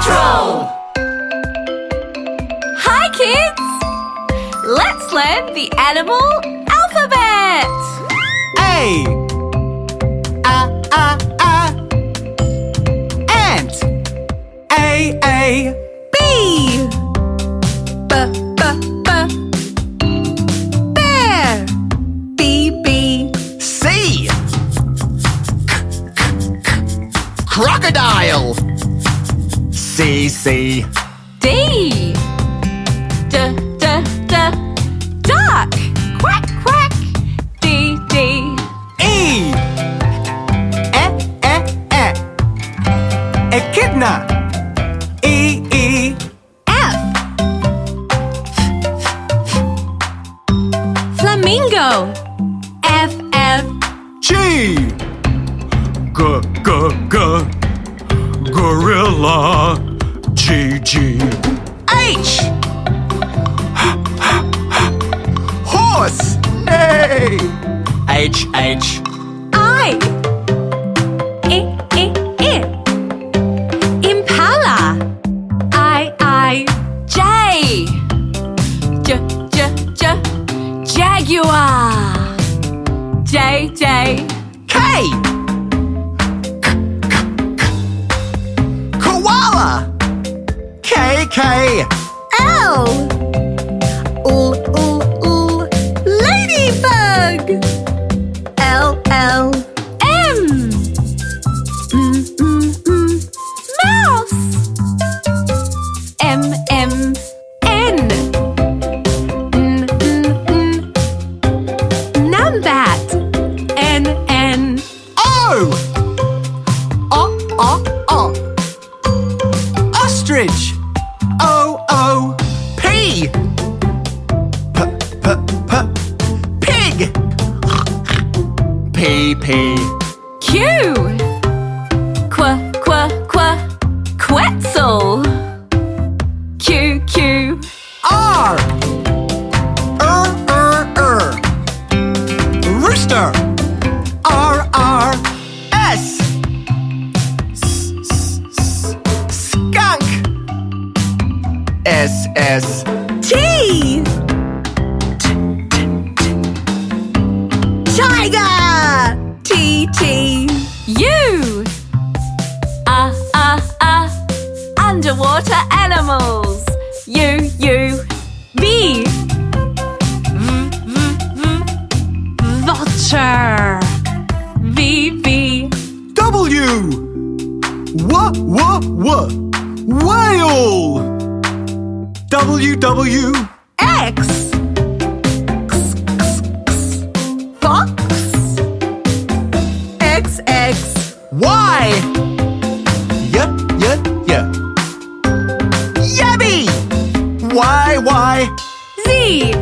Patrol! Hi, kids! Let's learn the animal alphabet! A. A, A, A. Ant. A, A. B. B, B, B. Bear. B, B. C. Crocodile. C, C. D. D, D, D. Duck. Quack, quack. D, D. E. E, E, E. Echidna. E, E. F. Flamingo. F, F. G. G, G, G. Gorilla. G, G. H. Horse. Hey. H, H. I. I, I, I. Impala. I, I. J. J, J, J. Jaguar. J, J. K. K. L. L, L, L. Ladybug. L, L. M. Mm, mm, mm. Mouse. M, M. N. N, N, N. Numbat. N, N. O, P. Q. Qu, qu, qu. Quetzal. Q, Q. R. Er, er, er. Rooster. R, R. S. S, s, s. Skunk. S, S. T. T, T. U. Ah, ah, ah. Underwater animals. U, U. V. V, V, V. Vulture. V, V. W. W, W, W. Whale. W, W. X. X, X, X. Fox. X. Y. Y, Y, Y. Yabby. Y, Y. Z.